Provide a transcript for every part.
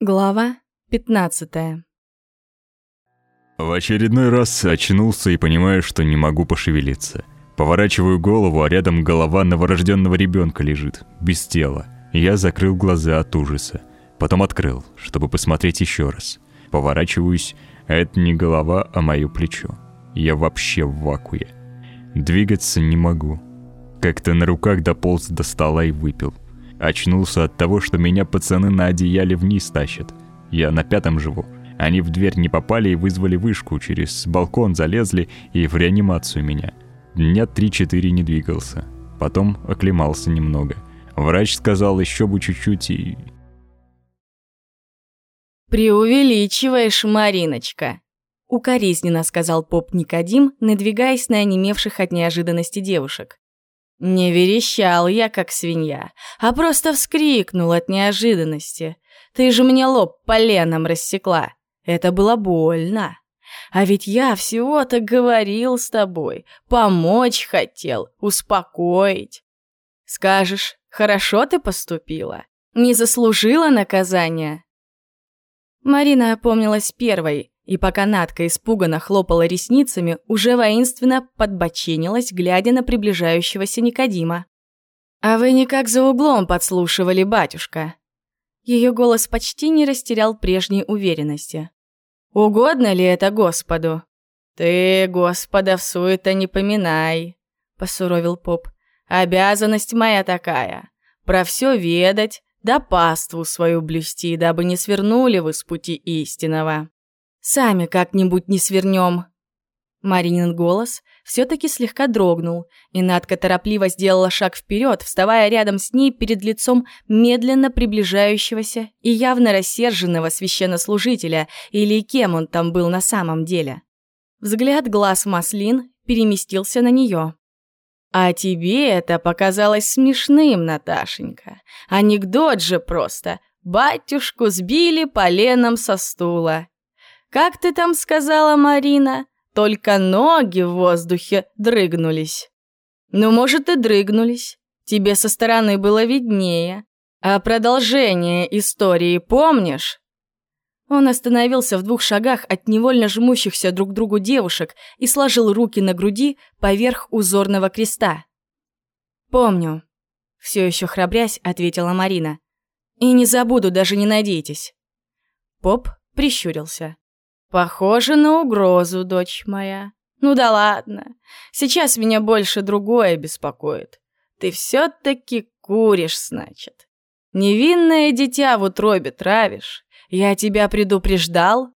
Глава 15 В очередной раз очнулся и понимаю, что не могу пошевелиться. Поворачиваю голову, а рядом голова новорожденного ребенка лежит, без тела. Я закрыл глаза от ужаса. Потом открыл, чтобы посмотреть еще раз. Поворачиваюсь, а это не голова, а мое плечо. Я вообще в вакуе. Двигаться не могу. Как-то на руках дополз до стола и выпил. Очнулся от того, что меня пацаны на одеяле вниз тащат. Я на пятом живу. Они в дверь не попали и вызвали вышку, через балкон залезли и в реанимацию меня. Дня три-четыре не двигался. Потом оклемался немного. Врач сказал еще бы чуть-чуть и... «Преувеличиваешь, Мариночка», — укоризненно сказал поп Никодим, надвигаясь на онемевших от неожиданности девушек. Не верещал я, как свинья, а просто вскрикнул от неожиданности. Ты же мне лоб поленом рассекла. Это было больно. А ведь я всего-то говорил с тобой, помочь хотел, успокоить. Скажешь, хорошо ты поступила? Не заслужила наказания? Марина опомнилась первой, и пока Надка испуганно хлопала ресницами, уже воинственно подбоченилась, глядя на приближающегося Никодима. «А вы никак за углом подслушивали, батюшка?» Ее голос почти не растерял прежней уверенности. «Угодно ли это Господу?» «Ты, Господа, в суета не поминай», — посуровил поп. «Обязанность моя такая — про все ведать, да паству свою блюсти, дабы не свернули вы с пути истинного». Сами как-нибудь не свернем. Маринин голос все-таки слегка дрогнул, и Надка торопливо сделала шаг вперед, вставая рядом с ней перед лицом медленно приближающегося и явно рассерженного священнослужителя, или кем он там был на самом деле. Взгляд глаз Маслин переместился на нее. «А тебе это показалось смешным, Наташенька. Анекдот же просто. Батюшку сбили поленом со стула. Как ты там сказала, Марина? Только ноги в воздухе дрыгнулись. Ну, может, и дрыгнулись. Тебе со стороны было виднее. А продолжение истории помнишь? Он остановился в двух шагах от невольно жмущихся друг другу девушек и сложил руки на груди поверх узорного креста. «Помню», — все еще храбрясь, ответила Марина. «И не забуду, даже не надейтесь». Поп прищурился. Похоже на угрозу, дочь моя. Ну да ладно. Сейчас меня больше другое беспокоит. Ты все-таки куришь, значит. Невинное дитя в утробе травишь. Я тебя предупреждал?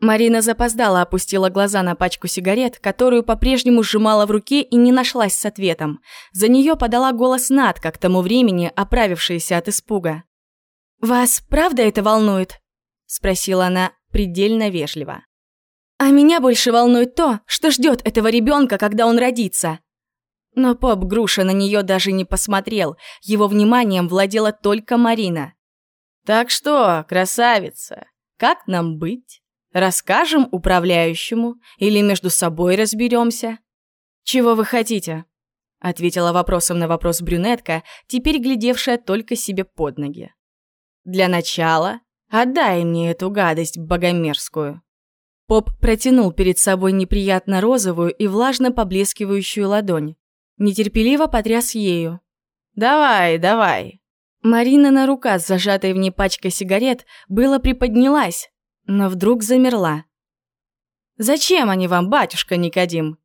Марина запоздала, опустила глаза на пачку сигарет, которую по-прежнему сжимала в руке и не нашлась с ответом. За нее подала голос Над, к тому времени оправившаяся от испуга. «Вас правда это волнует?» – спросила она, предельно вежливо. «А меня больше волнует то, что ждет этого ребенка, когда он родится». Но поп Груша на нее даже не посмотрел, его вниманием владела только Марина. «Так что, красавица, как нам быть? Расскажем управляющему или между собой разберемся?» «Чего вы хотите?» — ответила вопросом на вопрос брюнетка, теперь глядевшая только себе под ноги. «Для начала Отдай мне эту гадость богомерзкую». Поп протянул перед собой неприятно розовую и влажно поблескивающую ладонь. Нетерпеливо потряс ею. «Давай, давай». Марина на рука с зажатой в ней пачкой сигарет было приподнялась, но вдруг замерла. «Зачем они вам, батюшка Никодим?»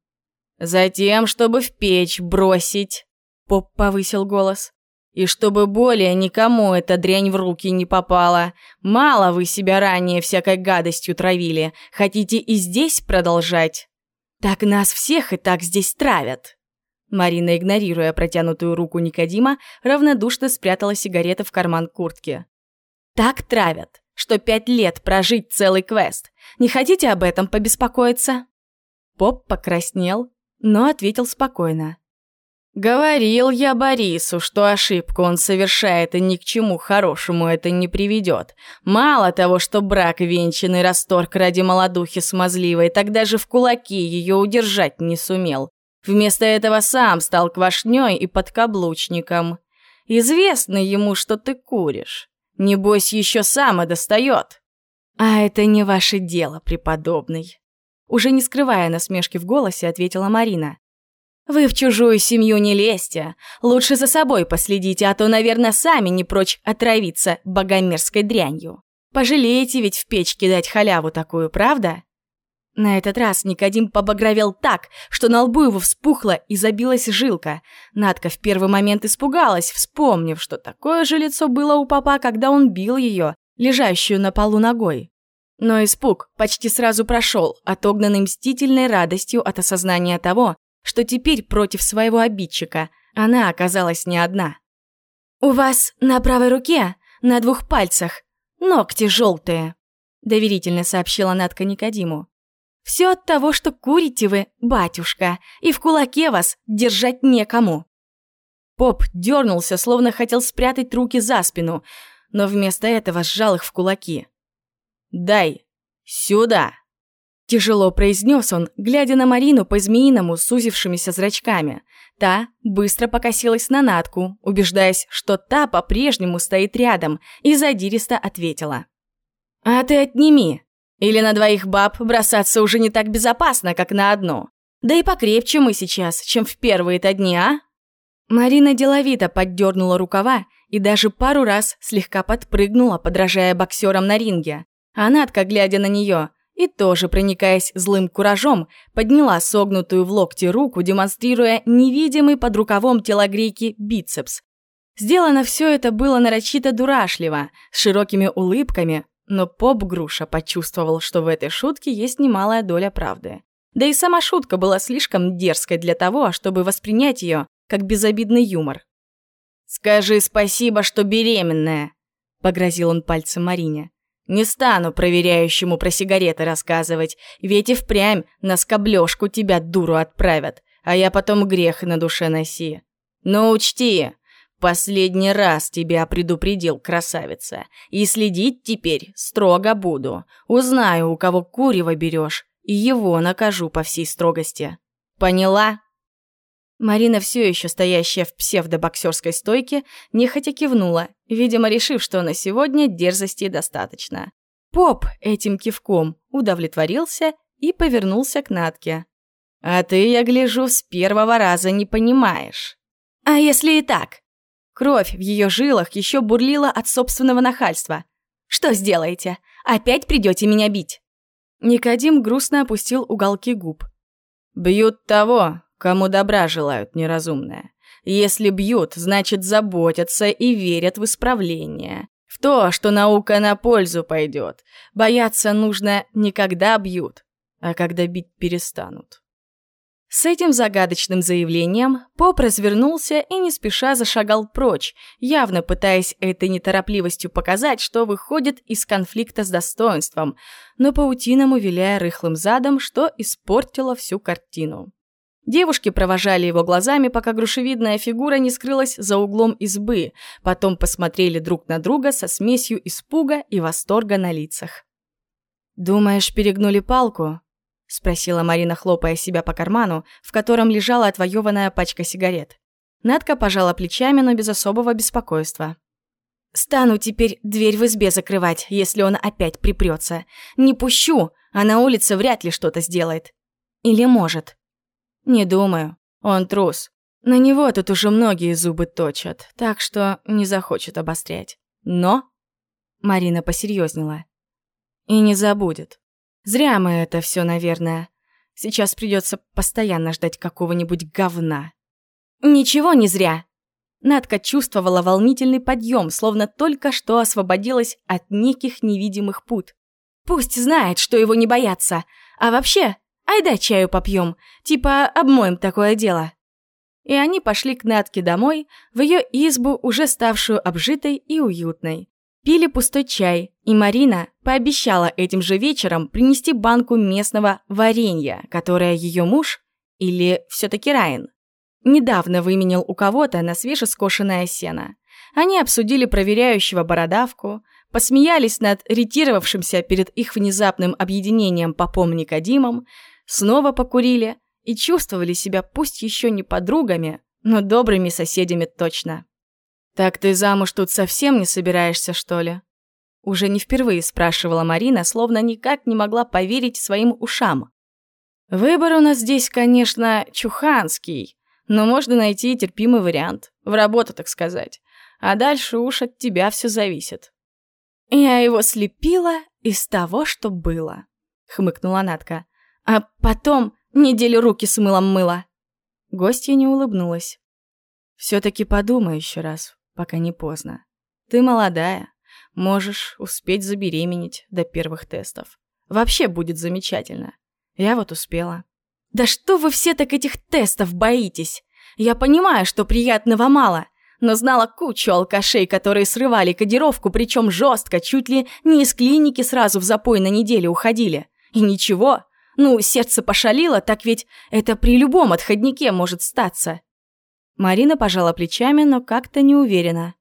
«Затем, чтобы в печь бросить», — поп повысил голос. И чтобы более никому эта дрянь в руки не попала. Мало вы себя ранее всякой гадостью травили. Хотите и здесь продолжать? Так нас всех и так здесь травят. Марина, игнорируя протянутую руку Никодима, равнодушно спрятала сигареты в карман куртки. Так травят, что пять лет прожить целый квест. Не хотите об этом побеспокоиться? Поп покраснел, но ответил спокойно. Говорил я Борису, что ошибку он совершает и ни к чему хорошему это не приведет. Мало того, что брак венчанный расторг ради молодухи смазливой, так даже в кулаки ее удержать не сумел. Вместо этого сам стал квашней и подкаблучником. Известно ему, что ты куришь. Небось, еще сама достает. А это не ваше дело, преподобный. Уже не скрывая насмешки в голосе, ответила Марина. Вы в чужую семью не лезьте. Лучше за собой последите, а то, наверное, сами не прочь отравиться богомерзкой дрянью. Пожалеете ведь в печь кидать халяву такую, правда? На этот раз Никодим побагровел так, что на лбу его вспухла и забилась жилка. Надка в первый момент испугалась, вспомнив, что такое же лицо было у папа, когда он бил ее, лежащую на полу ногой. Но испуг почти сразу прошел, отогнанный мстительной радостью от осознания того, что теперь против своего обидчика она оказалась не одна. «У вас на правой руке, на двух пальцах, ногти желтые», доверительно сообщила Надка Никодиму. Все от того, что курите вы, батюшка, и в кулаке вас держать некому. Поп дернулся, словно хотел спрятать руки за спину, но вместо этого сжал их в кулаки. «Дай! Сюда!» Тяжело произнес он, глядя на Марину по-змеиному сузившимися зрачками. Та быстро покосилась на Натку, убеждаясь, что та по-прежнему стоит рядом, и задиристо ответила. «А ты отними!» Или на двоих баб бросаться уже не так безопасно, как на одну. Да и покрепче мы сейчас, чем в первые-то дни, а? Марина деловито поддернула рукава и даже пару раз слегка подпрыгнула, подражая боксерам на ринге. А Надка, глядя на нее, и тоже, проникаясь злым куражом, подняла согнутую в локте руку, демонстрируя невидимый под рукавом телогрейки бицепс. Сделано все это было нарочито дурашливо, с широкими улыбками, но поп-груша почувствовал, что в этой шутке есть немалая доля правды. Да и сама шутка была слишком дерзкой для того, чтобы воспринять ее как безобидный юмор. «Скажи спасибо, что беременная», — погрозил он пальцем Марине. «Не стану проверяющему про сигареты рассказывать, ведь и впрямь на скоблёшку тебя дуру отправят, а я потом грех на душе носи. Но учти, Последний раз тебя предупредил, красавица. И следить теперь строго буду. Узнаю, у кого курево берешь, и его накажу по всей строгости. Поняла?» Марина, все еще стоящая в псевдобоксерской стойке, нехотя кивнула, видимо, решив, что на сегодня дерзости достаточно. Поп этим кивком удовлетворился и повернулся к Натке. «А ты, я гляжу, с первого раза не понимаешь». «А если и так?» Кровь в ее жилах еще бурлила от собственного нахальства. «Что сделаете? Опять придете меня бить?» Никодим грустно опустил уголки губ. «Бьют того, кому добра желают, неразумное. Если бьют, значит заботятся и верят в исправление. В то, что наука на пользу пойдет. Бояться нужно не когда бьют, а когда бить перестанут». С этим загадочным заявлением Поп развернулся и не спеша зашагал прочь, явно пытаясь этой неторопливостью показать, что выходит из конфликта с достоинством, но паутиному виляя рыхлым задом, что испортило всю картину. Девушки провожали его глазами, пока грушевидная фигура не скрылась за углом избы, потом посмотрели друг на друга со смесью испуга и восторга на лицах. «Думаешь, перегнули палку?» — спросила Марина, хлопая себя по карману, в котором лежала отвоеванная пачка сигарет. Надка пожала плечами, но без особого беспокойства. «Стану теперь дверь в избе закрывать, если он опять припрется. Не пущу, а на улице вряд ли что-то сделает. Или может?» «Не думаю. Он трус. На него тут уже многие зубы точат, так что не захочет обострять. Но...» Марина посерьезнела. «И не забудет. Зря мы это все, наверное. Сейчас придется постоянно ждать какого-нибудь говна. Ничего не зря. Надка чувствовала волнительный подъем, словно только что освободилась от неких невидимых пут. Пусть знает, что его не боятся. А вообще, айда чаю попьем, типа обмоем такое дело. И они пошли к Натке домой, в ее избу, уже ставшую обжитой и уютной. Пили пустой чай, и Марина пообещала этим же вечером принести банку местного варенья, которое ее муж, или все-таки Райан, недавно выменил у кого-то на свежескошенное сено. Они обсудили проверяющего бородавку, посмеялись над ретировавшимся перед их внезапным объединением попом Никодимом, снова покурили и чувствовали себя пусть еще не подругами, но добрыми соседями точно. «Так ты замуж тут совсем не собираешься, что ли?» Уже не впервые спрашивала Марина, словно никак не могла поверить своим ушам. «Выбор у нас здесь, конечно, чуханский, но можно найти терпимый вариант. В работу, так сказать. А дальше уж от тебя все зависит». «Я его слепила из того, что было», — хмыкнула Натка. «А потом неделю руки с мылом мыла». Гостья не улыбнулась. «Все-таки подумай еще раз, пока не поздно. Ты молодая, можешь успеть забеременеть до первых тестов. Вообще будет замечательно. Я вот успела». «Да что вы все так этих тестов боитесь? Я понимаю, что приятного мало, но знала кучу алкашей, которые срывали кодировку, причем жестко, чуть ли не из клиники сразу в запой на неделю уходили. И ничего. Ну, сердце пошалило, так ведь это при любом отходнике может статься. Марина пожала плечами, но как-то не уверена.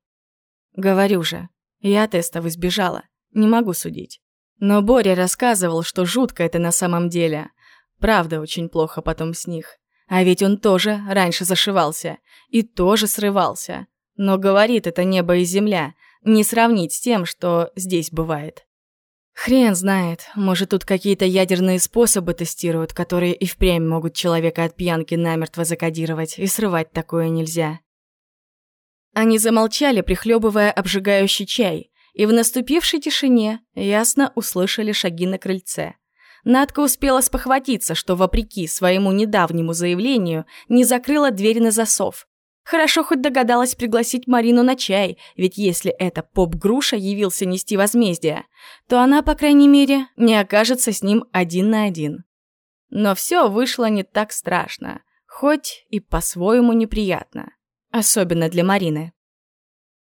Говорю же, я тестов избежала, не могу судить. Но Боря рассказывал, что жутко это на самом деле. Правда, очень плохо потом с них. А ведь он тоже раньше зашивался. И тоже срывался. Но говорит это небо и земля, не сравнить с тем, что здесь бывает. Хрен знает, может тут какие-то ядерные способы тестируют, которые и впрямь могут человека от пьянки намертво закодировать, и срывать такое нельзя. Они замолчали, прихлебывая обжигающий чай, и в наступившей тишине ясно услышали шаги на крыльце. Надка успела спохватиться, что, вопреки своему недавнему заявлению, не закрыла дверь на засов, Хорошо хоть догадалась пригласить Марину на чай, ведь если это поп-груша явился нести возмездие, то она, по крайней мере, не окажется с ним один на один. Но все вышло не так страшно, хоть и по-своему неприятно. Особенно для Марины.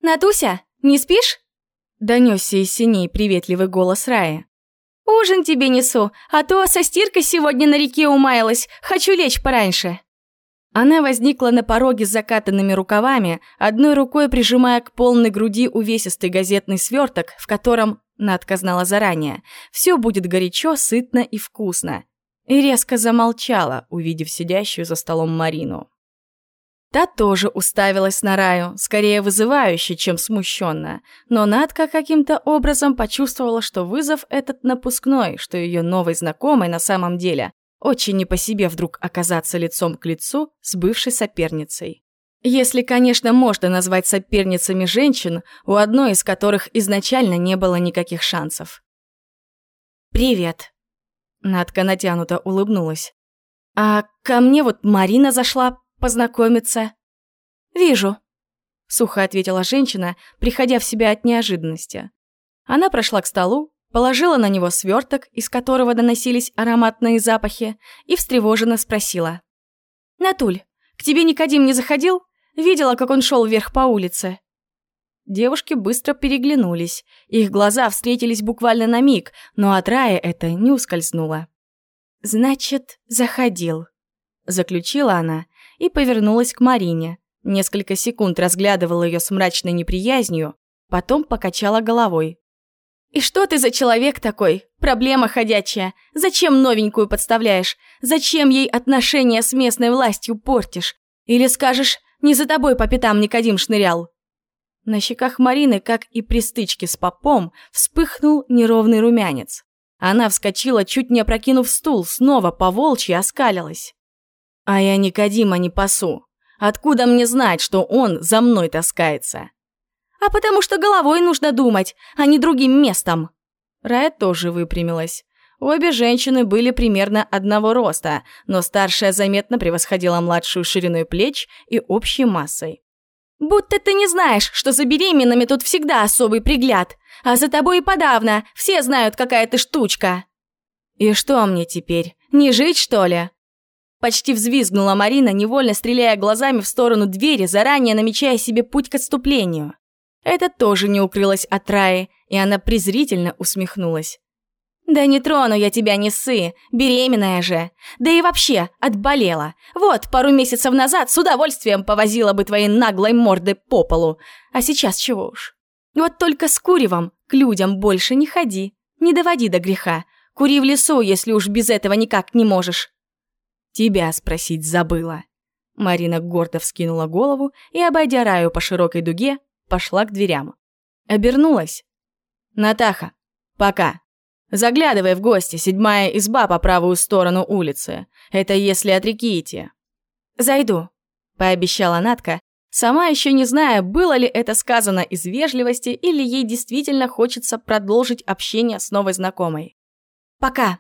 «Натуся, не спишь?» Донесся из синей приветливый голос Раи. «Ужин тебе несу, а то со стиркой сегодня на реке умаялась, хочу лечь пораньше». Она возникла на пороге с закатанными рукавами, одной рукой прижимая к полной груди увесистый газетный сверток, в котором, Надка знала заранее, все будет горячо, сытно и вкусно. И резко замолчала, увидев сидящую за столом Марину. Та тоже уставилась на Раю, скорее вызывающе, чем смущенно, но Надка каким-то образом почувствовала, что вызов этот напускной, что ее новой знакомой на самом деле очень не по себе вдруг оказаться лицом к лицу с бывшей соперницей. Если, конечно, можно назвать соперницами женщин, у одной из которых изначально не было никаких шансов. «Привет», — Надка натянуто улыбнулась. «А ко мне вот Марина зашла познакомиться». «Вижу», — сухо ответила женщина, приходя в себя от неожиданности. Она прошла к столу, положила на него сверток, из которого доносились ароматные запахи, и встревоженно спросила. «Натуль, к тебе Никодим не заходил? Видела, как он шел вверх по улице?» Девушки быстро переглянулись. Их глаза встретились буквально на миг, но от Рая это не ускользнуло. «Значит, заходил», — заключила она и повернулась к Марине. Несколько секунд разглядывала ее с мрачной неприязнью, потом покачала головой. «И что ты за человек такой? Проблема ходячая. Зачем новенькую подставляешь? Зачем ей отношения с местной властью портишь? Или скажешь, не за тобой по пятам Никодим шнырял?» На щеках Марины, как и при стычке с попом, вспыхнул неровный румянец. Она вскочила, чуть не опрокинув стул, снова по волчьи оскалилась. «А я Никодима не пасу. Откуда мне знать, что он за мной таскается?» А потому что головой нужно думать, а не другим местом». Рая тоже выпрямилась. Обе женщины были примерно одного роста, но старшая заметно превосходила младшую шириной плеч и общей массой. «Будто ты не знаешь, что за беременными тут всегда особый пригляд, а за тобой и подавно, все знают, какая ты штучка». «И что мне теперь, не жить, что ли?» Почти взвизгнула Марина, невольно стреляя глазами в сторону двери, заранее намечая себе путь к отступлению. Это тоже не укрылось от Раи, и она презрительно усмехнулась. «Да не трону я тебя, не ссы, беременная же. Да и вообще, отболела. Вот, пару месяцев назад с удовольствием повозила бы твои наглой морды по полу. А сейчас чего уж. Вот только с куревом к людям больше не ходи. Не доводи до греха. Кури в лесу, если уж без этого никак не можешь». Тебя спросить забыла. Марина гордо вскинула голову и, обойдя Раю по широкой дуге, пошла к дверям. Обернулась. «Натаха, пока. Заглядывай в гости, седьмая изба по правую сторону улицы. Это если от реки идти». «Зайду», — пообещала Натка, сама еще не зная, было ли это сказано из вежливости или ей действительно хочется продолжить общение с новой знакомой. «Пока».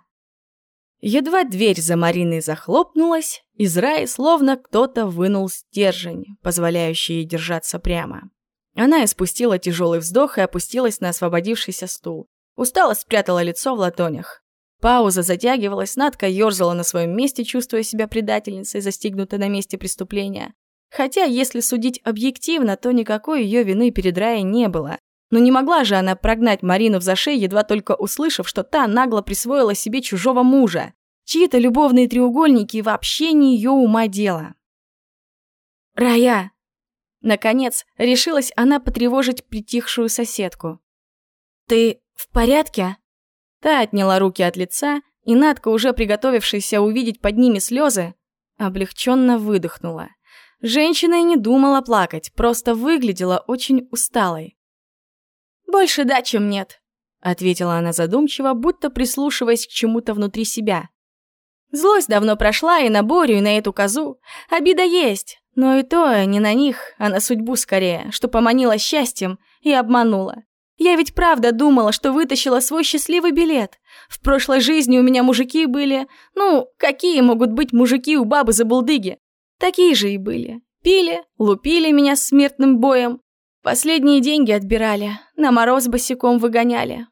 Едва дверь за Мариной захлопнулась, из раи словно кто-то вынул стержень, позволяющий ей держаться прямо. Она испустила тяжелый вздох и опустилась на освободившийся стул. Устало спрятала лицо в ладонях. Пауза затягивалась, Надка ёрзала на своем месте, чувствуя себя предательницей, застигнутой на месте преступления. Хотя, если судить объективно, то никакой ее вины перед Раей не было. Но не могла же она прогнать Марину в зашей, едва только услышав, что та нагло присвоила себе чужого мужа. Чьи-то любовные треугольники вообще не ее ума дело. «Рая!» Наконец, решилась она потревожить притихшую соседку. «Ты в порядке?» Та отняла руки от лица, и Надка, уже приготовившаяся увидеть под ними слезы, облегченно выдохнула. Женщина и не думала плакать, просто выглядела очень усталой. «Больше да, чем нет», — ответила она задумчиво, будто прислушиваясь к чему-то внутри себя. «Злость давно прошла и на Борю, и на эту козу. Обида есть, но и то не на них, а на судьбу скорее, что поманила счастьем и обманула. Я ведь правда думала, что вытащила свой счастливый билет. В прошлой жизни у меня мужики были... Ну, какие могут быть мужики у бабы за булдыги? Такие же и были. Пили, лупили меня смертным боем. Последние деньги отбирали, на мороз босиком выгоняли.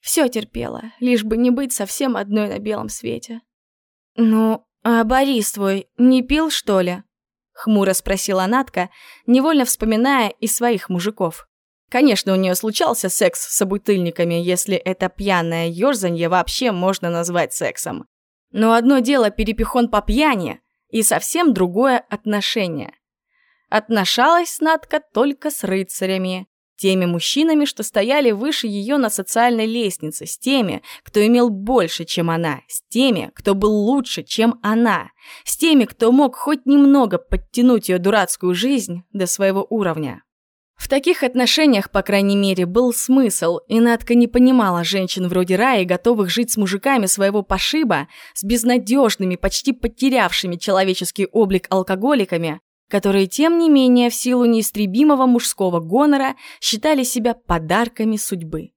Все терпела, лишь бы не быть совсем одной на белом свете. «Ну, а Борис твой не пил, что ли?» Хмуро спросила Натка, невольно вспоминая и своих мужиков. Конечно, у нее случался секс с собутыльниками, если это пьяное ёрзанье вообще можно назвать сексом. Но одно дело перепихон по пьяни, и совсем другое отношение. Отношалась Натка только с рыцарями, теми мужчинами, что стояли выше ее на социальной лестнице, с теми, кто имел больше, чем она, с теми, кто был лучше, чем она, с теми, кто мог хоть немного подтянуть ее дурацкую жизнь до своего уровня. В таких отношениях, по крайней мере, был смысл, и Надка не понимала женщин вроде Раи, готовых жить с мужиками своего пошиба, с безнадежными, почти потерявшими человеческий облик алкоголиками, которые, тем не менее, в силу неистребимого мужского гонора считали себя подарками судьбы.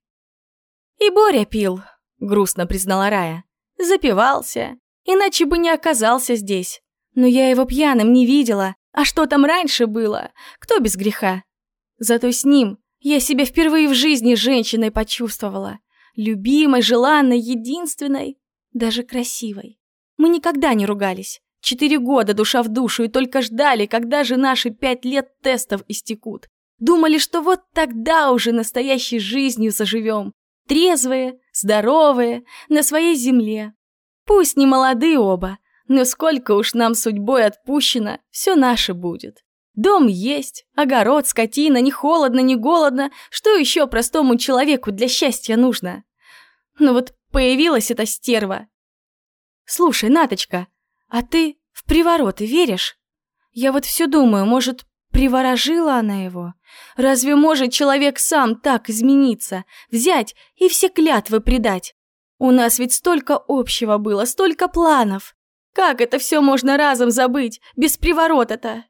«И Боря пил», — грустно признала Рая. «Запивался, иначе бы не оказался здесь. Но я его пьяным не видела. А что там раньше было? Кто без греха? Зато с ним я себя впервые в жизни женщиной почувствовала. Любимой, желанной, единственной, даже красивой. Мы никогда не ругались. Четыре года душа в душу и только ждали, когда же наши пять лет тестов истекут. Думали, что вот тогда уже настоящей жизнью заживем. Трезвые, здоровые, на своей земле. Пусть не молодые оба, но сколько уж нам судьбой отпущено, все наше будет. Дом есть, огород, скотина, не холодно, не голодно. Что еще простому человеку для счастья нужно? Ну вот появилась эта стерва. Слушай, Наточка, а ты в привороты веришь? Я вот все думаю, может, приворожила она его? Разве может человек сам так измениться, взять и все клятвы предать? У нас ведь столько общего было, столько планов. Как это все можно разом забыть, без приворота-то?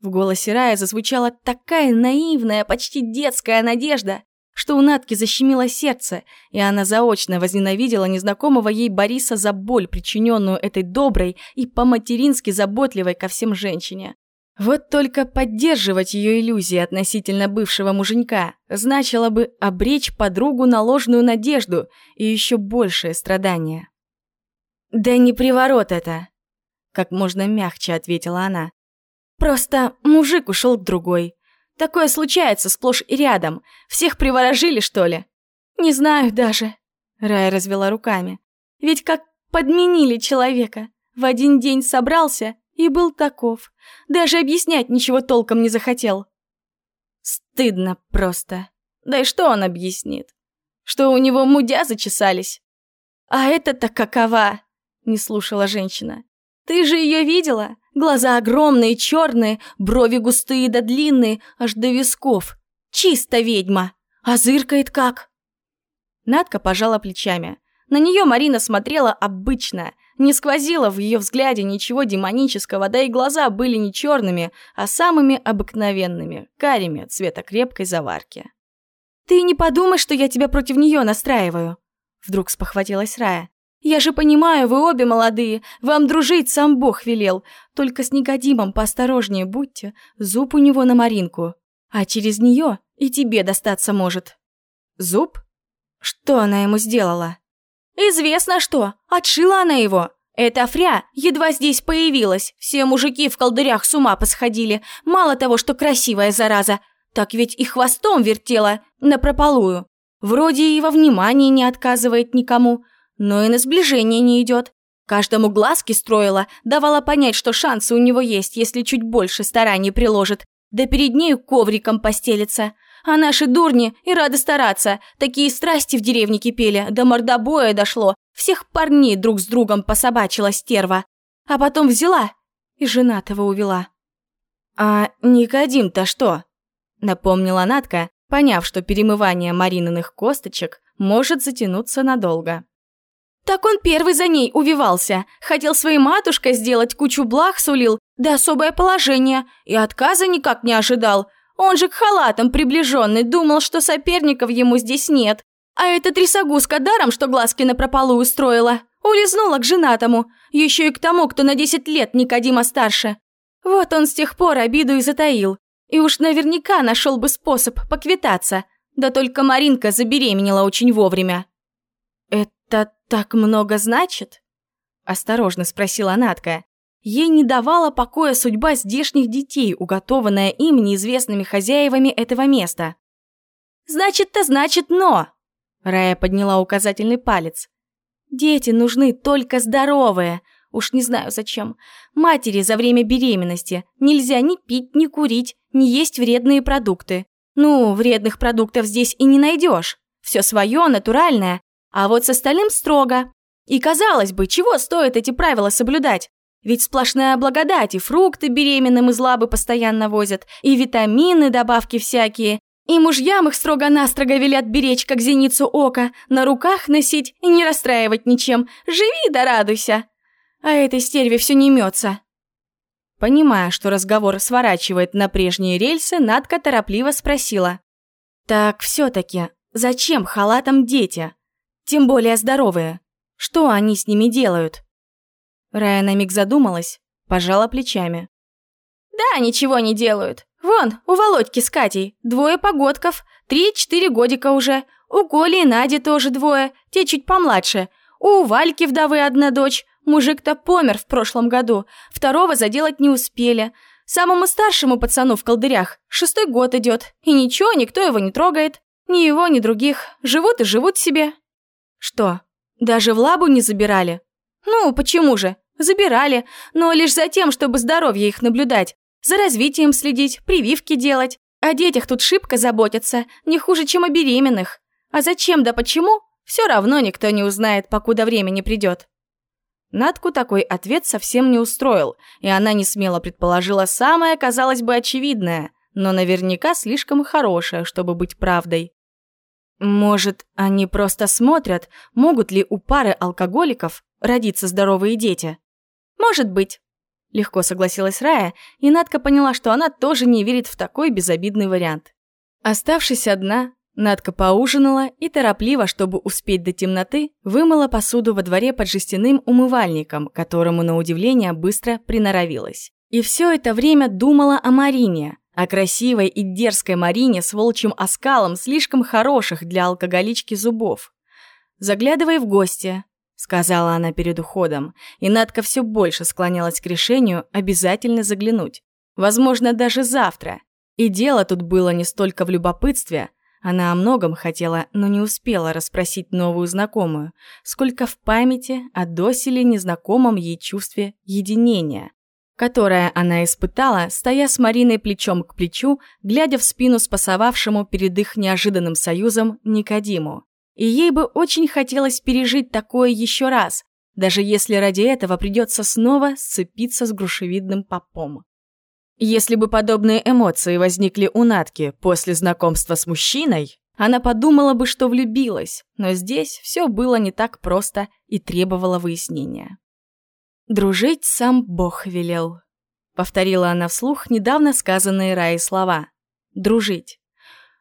В голосе Рая зазвучала такая наивная, почти детская надежда, что у Натки защемило сердце, и она заочно возненавидела незнакомого ей Бориса за боль, причиненную этой доброй и по-матерински заботливой ко всем женщине. Вот только поддерживать ее иллюзии относительно бывшего муженька значило бы обречь подругу на ложную надежду и еще большее страдание. «Да не приворот это!» Как можно мягче ответила она. «Просто мужик ушел к другой. Такое случается сплошь и рядом. Всех приворожили, что ли? Не знаю даже. Рая развела руками. Ведь как подменили человека. В один день собрался и был таков. Даже объяснять ничего толком не захотел. Стыдно просто. Да и что он объяснит? Что у него мудя зачесались? А это-то какова? Не слушала женщина. Ты же ее видела? Глаза огромные, черные, брови густые да длинные, аж до висков. Чисто ведьма. А зыркает как? Надка пожала плечами. На нее Марина смотрела обычно, не сквозило в ее взгляде ничего демонического, да и глаза были не черными, а самыми обыкновенными, карими цвета крепкой заварки. «Ты не подумай, что я тебя против нее настраиваю», вдруг спохватилась Рая. «Я же понимаю, вы обе молодые, вам дружить сам Бог велел, только с Никодимом поосторожнее будьте, зуб у него на Маринку, а через нее и тебе достаться может». «Зуб? Что она ему сделала?» «Известно что, отшила она его. Эта фря едва здесь появилась, все мужики в колдырях с ума посходили. Мало того, что красивая зараза, так ведь и хвостом вертела напропалую. Вроде и во внимании не отказывает никому, но и на сближение не идет. Каждому глазки строила, давала понять, что шансы у него есть, если чуть больше стараний приложит. Да перед нею ковриком постелится. А наши дурни и рады стараться. Такие страсти в деревне кипели, до мордобоя дошло. Всех парней друг с другом пособачила стерва. А потом взяла и женатого увела. «А Никодим-то что?» Напомнила Натка, поняв, что перемывание Марининых косточек может затянуться надолго. Так он первый за ней увивался, хотел своей матушкой сделать кучу благ сулил, да особое положение, и отказа никак не ожидал. Он же к халатам приближенный, думал, что соперников ему здесь нет. А эта трясогузка даром, что глазки на прополу устроила. Улизнула к женатому, еще и к тому, кто на десять лет Никодима старше. Вот он с тех пор обиду и затаил. И уж наверняка нашел бы способ поквитаться. Да только Маринка забеременела очень вовремя. «Это так много значит?» Осторожно спросила Натка. Ей не давала покоя судьба здешних детей, уготованная им неизвестными хозяевами этого места. «Значит-то значит но!» Рая подняла указательный палец. «Дети нужны только здоровые. Уж не знаю зачем. Матери за время беременности нельзя ни пить, ни курить, ни есть вредные продукты. Ну, вредных продуктов здесь и не найдешь. Все свое, натуральное. А вот с остальным строго. И казалось бы, чего стоит эти правила соблюдать? Ведь сплошная благодать, и фрукты беременным из лабы постоянно возят, и витамины, добавки всякие, и мужьям их строго-настрого велят беречь, как зеницу ока, на руках носить и не расстраивать ничем. Живи да радуйся. А этой стерве все не мется. Понимая, что разговор сворачивает на прежние рельсы, Надка торопливо спросила. «Так все-таки, зачем халатам дети? Тем более здоровые. Что они с ними делают?» Рая на миг задумалась, пожала плечами. «Да, ничего не делают. Вон, у Володьки с Катей двое погодков, три-четыре годика уже. У Коли и Нади тоже двое, те чуть помладше. У Вальки вдовы одна дочь, мужик-то помер в прошлом году, второго заделать не успели. Самому старшему пацану в колдырях шестой год идет, и ничего, никто его не трогает. Ни его, ни других. Живут и живут себе. Что, даже в лабу не забирали? Ну, почему же? Забирали, но лишь за тем, чтобы здоровье их наблюдать, за развитием следить, прививки делать. О детях тут шибко заботятся, не хуже, чем о беременных. А зачем да почему, все равно никто не узнает, покуда время не придет. Натку такой ответ совсем не устроил, и она не смело предположила самое, казалось бы, очевидное, но наверняка слишком хорошее, чтобы быть правдой. Может, они просто смотрят, могут ли у пары алкоголиков родиться здоровые дети? Может быть. Легко согласилась Рая, и Надка поняла, что она тоже не верит в такой безобидный вариант. Оставшись одна, Надка поужинала и торопливо, чтобы успеть до темноты, вымыла посуду во дворе под жестяным умывальником, которому, на удивление, быстро приноровилась. И все это время думала о Марине, о красивой и дерзкой Марине с волчьим оскалом, слишком хороших для алкоголички зубов. Заглядывай в гости, сказала она перед уходом, и Надка все больше склонялась к решению обязательно заглянуть. Возможно, даже завтра. И дело тут было не столько в любопытстве, она о многом хотела, но не успела расспросить новую знакомую, сколько в памяти о доселе незнакомом ей чувстве единения, которое она испытала, стоя с Мариной плечом к плечу, глядя в спину спасовавшему перед их неожиданным союзом Никодиму. И ей бы очень хотелось пережить такое еще раз, даже если ради этого придется снова сцепиться с грушевидным попом. Если бы подобные эмоции возникли у Натки после знакомства с мужчиной, она подумала бы, что влюбилась, но здесь все было не так просто и требовало выяснения. «Дружить сам Бог велел», — повторила она вслух недавно сказанные Раей слова. «Дружить».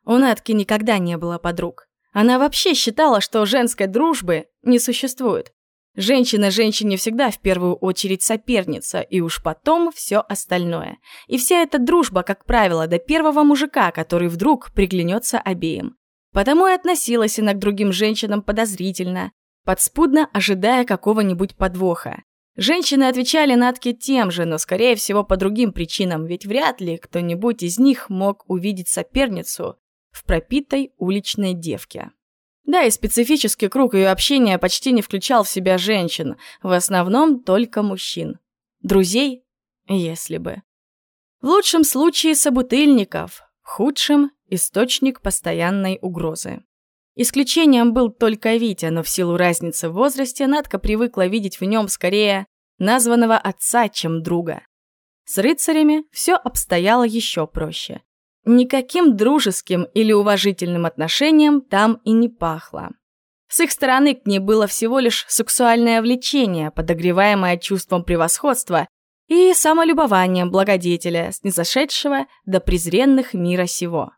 У Натки никогда не было подруг. Она вообще считала, что женской дружбы не существует. Женщина женщине всегда в первую очередь соперница, и уж потом все остальное. И вся эта дружба, как правило, до первого мужика, который вдруг приглянется обеим. Потому и относилась она к другим женщинам подозрительно, подспудно ожидая какого-нибудь подвоха. Женщины отвечали Натке тем же, но, скорее всего, по другим причинам, ведь вряд ли кто-нибудь из них мог увидеть соперницу в пропитой уличной девке. Да, и специфический круг ее общения почти не включал в себя женщин, в основном только мужчин. Друзей? Если бы. В лучшем случае собутыльников, в худшем – источник постоянной угрозы. Исключением был только Витя, но в силу разницы в возрасте Надка привыкла видеть в нем скорее названного отца, чем друга. С рыцарями все обстояло еще проще. Никаким дружеским или уважительным отношением там и не пахло. С их стороны к ней было всего лишь сексуальное влечение, подогреваемое чувством превосходства и самолюбованием благодетеля, снизошедшего до презренных мира сего.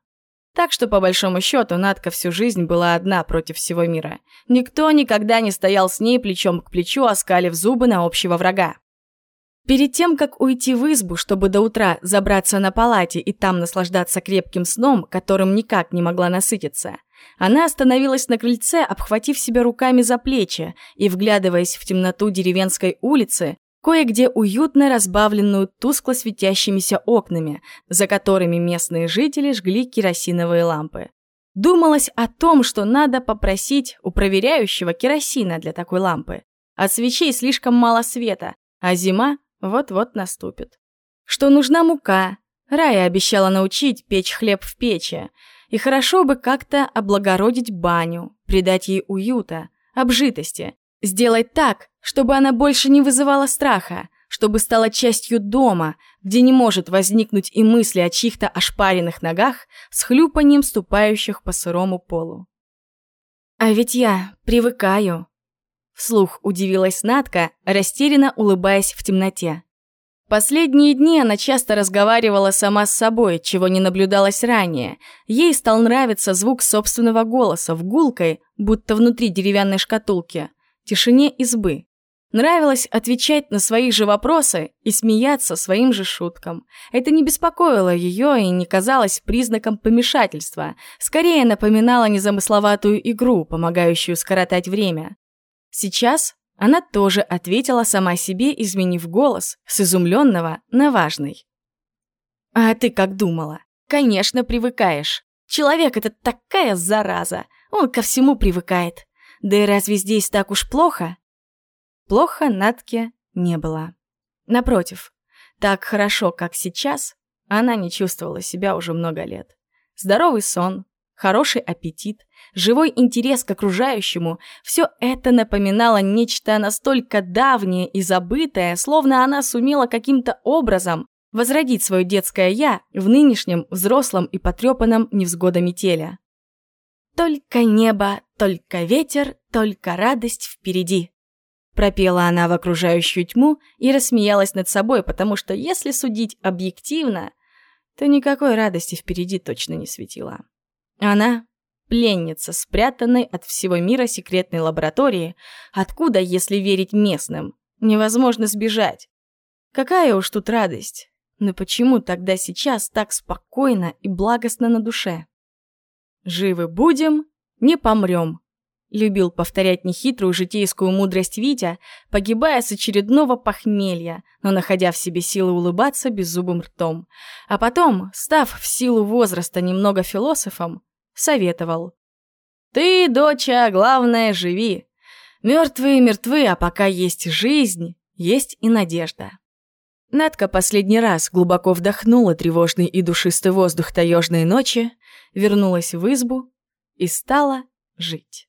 Так что, по большому счету, Надка всю жизнь была одна против всего мира. Никто никогда не стоял с ней плечом к плечу, оскалив зубы на общего врага. Перед тем, как уйти в избу, чтобы до утра забраться на палате и там наслаждаться крепким сном, которым никак не могла насытиться, она остановилась на крыльце, обхватив себя руками за плечи и, вглядываясь в темноту деревенской улицы, кое-где уютно разбавленную тускло светящимися окнами, за которыми местные жители жгли керосиновые лампы. Думалось о том, что надо попросить у проверяющего керосина для такой лампы. От свечей слишком мало света, а зима вот-вот наступит. Что нужна мука. Рая обещала научить печь хлеб в печи. И хорошо бы как-то облагородить баню, придать ей уюта, обжитости. Сделать так, чтобы она больше не вызывала страха, чтобы стала частью дома, где не может возникнуть и мысли о чьих-то ошпаренных ногах с хлюпанием ступающих по сырому полу. «А ведь я привыкаю», Вслух удивилась Натка, растерянно улыбаясь в темноте. Последние дни она часто разговаривала сама с собой, чего не наблюдалось ранее. Ей стал нравиться звук собственного голоса в гулкой, будто внутри деревянной шкатулки, тишине избы. Нравилось отвечать на свои же вопросы и смеяться своим же шуткам. Это не беспокоило ее и не казалось признаком помешательства, скорее напоминало незамысловатую игру, помогающую скоротать время. Сейчас она тоже ответила сама себе, изменив голос с изумленного на важный. «А ты как думала? Конечно, привыкаешь. Человек — это такая зараза. Он ко всему привыкает. Да и разве здесь так уж плохо?» Плохо Натке не было. Напротив, так хорошо, как сейчас, она не чувствовала себя уже много лет. Здоровый сон, хороший аппетит, живой интерес к окружающему – все это напоминало нечто настолько давнее и забытое, словно она сумела каким-то образом возродить свое детское «я» в нынешнем взрослом и потрепанном невзгодами теле. «Только небо, только ветер, только радость впереди», пропела она в окружающую тьму и рассмеялась над собой, потому что если судить объективно, то никакой радости впереди точно не светила. Она пленница, спрятанной от всего мира секретной лаборатории, откуда, если верить местным, невозможно сбежать. Какая уж тут радость. Но почему тогда сейчас так спокойно и благостно на душе? «Живы будем, не помрем», — любил повторять нехитрую житейскую мудрость Витя, погибая с очередного похмелья, но находя в себе силы улыбаться беззубым ртом. А потом, став в силу возраста немного философом, советовал. «Ты, доча, главное, живи. Мертвые мертвы, а пока есть жизнь, есть и надежда». Надка последний раз глубоко вдохнула тревожный и душистый воздух таежной ночи, вернулась в избу и стала жить.